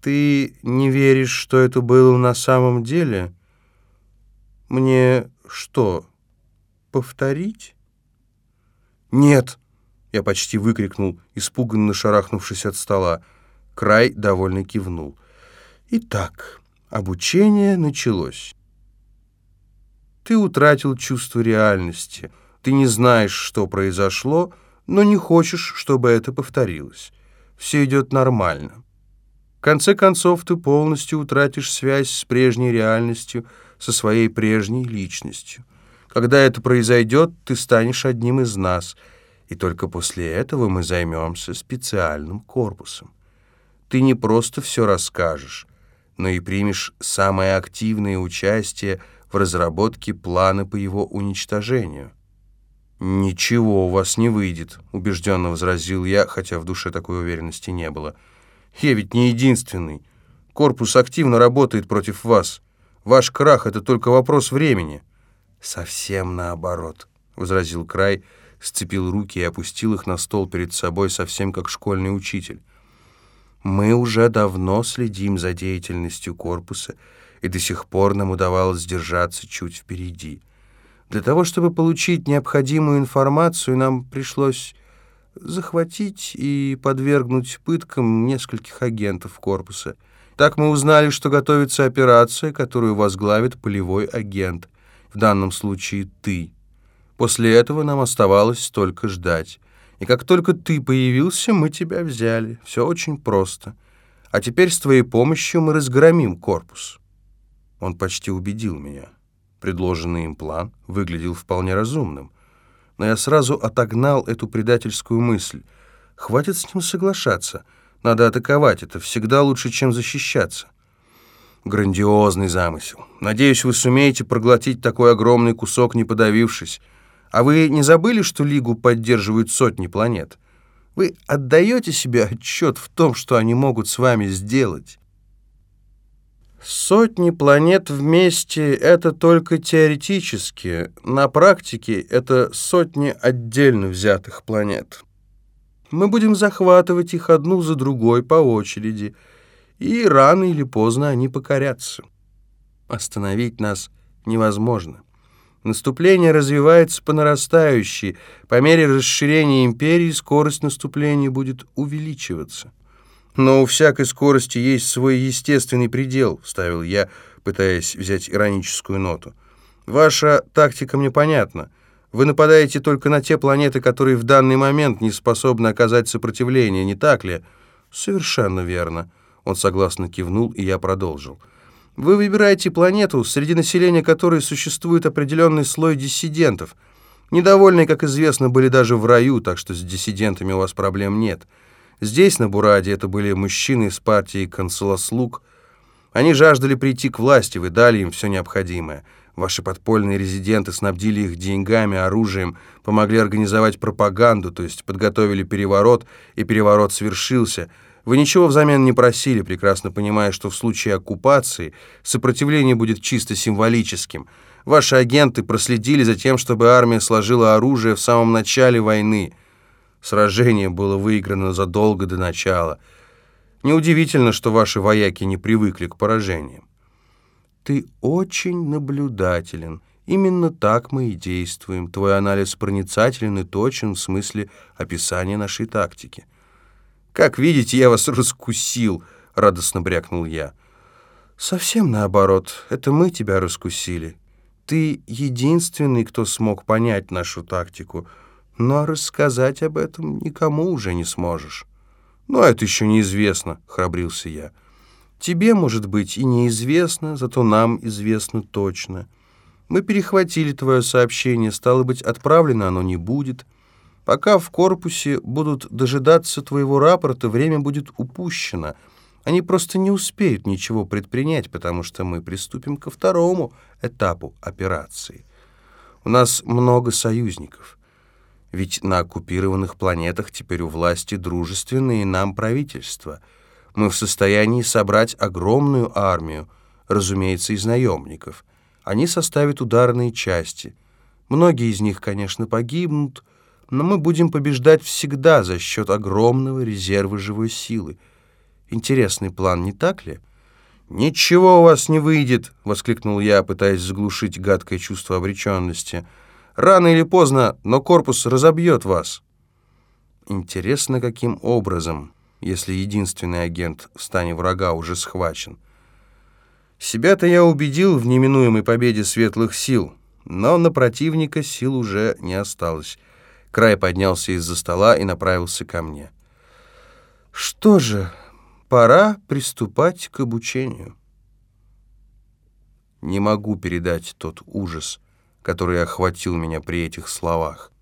Ты не веришь, что это было на самом деле? Мне что, повторить? Нет, я почти выкрикнул, испуганно шарахнувшись от стола. Край довольно кивнул. Итак, обучение началось. Ты утратил чувство реальности. Ты не знаешь, что произошло, но не хочешь, чтобы это повторилось. Все идет нормально. Конце концов, ты полностью утратишь связь с прежней реальностью, со своей прежней личностью. Когда это произойдет, ты станешь одним из нас, и только после этого мы займемся специальным корпусом. Ты не просто все расскажешь, но и примешь самое активное участие в разработке плана по его уничтожению. «Ничего у вас не выйдет», — убежденно возразил я, хотя в душе такой уверенности не было. «Я ведь не единственный. Корпус активно работает против вас». Ваш крах — это только вопрос времени». «Совсем наоборот», — возразил Край, сцепил руки и опустил их на стол перед собой, совсем как школьный учитель. «Мы уже давно следим за деятельностью корпуса, и до сих пор нам удавалось держаться чуть впереди. Для того, чтобы получить необходимую информацию, нам пришлось захватить и подвергнуть пыткам нескольких агентов корпуса — так мы узнали, что готовится операция, которую возглавит полевой агент, в данном случае ты. После этого нам оставалось только ждать. И как только ты появился, мы тебя взяли. Все очень просто. А теперь с твоей помощью мы разгромим корпус». Он почти убедил меня. Предложенный им план выглядел вполне разумным. Но я сразу отогнал эту предательскую мысль. Хватит с ним соглашаться — надо атаковать, это всегда лучше, чем защищаться. Грандиозный замысел. Надеюсь, вы сумеете проглотить такой огромный кусок, не подавившись. А вы не забыли, что Лигу поддерживают сотни планет? Вы отдаете себе отчет в том, что они могут с вами сделать? Сотни планет вместе — это только теоретически. На практике это сотни отдельно взятых планет. Мы будем захватывать их одну за другой по очереди, и рано или поздно они покорятся. Остановить нас невозможно. Наступление развивается по нарастающей. По мере расширения империи скорость наступления будет увеличиваться. «Но у всякой скорости есть свой естественный предел», — вставил я, пытаясь взять ироническую ноту. «Ваша тактика мне понятна. Вы нападаете только на те планеты, которые в данный момент не способны оказать сопротивление, не так ли? Совершенно верно. Он согласно кивнул, и я продолжил. Вы выбираете планету, среди населения которой существует определенный слой диссидентов. Недовольные, как известно, были даже в раю, так что с диссидентами у вас проблем нет. Здесь, на Бураде, это были мужчины из партии консулослуг. Они жаждали прийти к власти, вы дали им все необходимое. Ваши подпольные резиденты снабдили их деньгами, оружием, помогли организовать пропаганду, то есть подготовили переворот, и переворот свершился. Вы ничего взамен не просили, прекрасно понимая, что в случае оккупации сопротивление будет чисто символическим. Ваши агенты проследили за тем, чтобы армия сложила оружие в самом начале войны. Сражение было выиграно задолго до начала. Неудивительно, что ваши вояки не привыкли к поражениям. Ты очень наблюдателен. Именно так мы и действуем. Твой анализ проницателен и точен в смысле описания нашей тактики. Как видите, я вас раскусил, радостно брякнул я. Совсем наоборот. Это мы тебя раскусили. Ты единственный, кто смог понять нашу тактику, но рассказать об этом никому уже не сможешь. «Но это еще неизвестно», — храбрился я. Тебе, может быть, и неизвестно, зато нам известно точно. Мы перехватили твое сообщение, стало быть, отправлено оно не будет. Пока в корпусе будут дожидаться твоего рапорта, время будет упущено. Они просто не успеют ничего предпринять, потому что мы приступим ко второму этапу операции. У нас много союзников. Ведь на оккупированных планетах теперь у власти дружественные нам правительства — мы в состоянии собрать огромную армию, разумеется, из наемников. Они составят ударные части. Многие из них, конечно, погибнут, но мы будем побеждать всегда за счет огромного резерва живой силы. Интересный план, не так ли? «Ничего у вас не выйдет!» — воскликнул я, пытаясь заглушить гадкое чувство обреченности. «Рано или поздно, но корпус разобьет вас». Интересно, каким образом, если единственный агент в стане врага уже схвачен. Себя-то я убедил в неминуемой победе светлых сил, но на противника сил уже не осталось. Край поднялся из-за стола и направился ко мне. «Что же, пора приступать к обучению». Не могу передать тот ужас, который охватил меня при этих словах.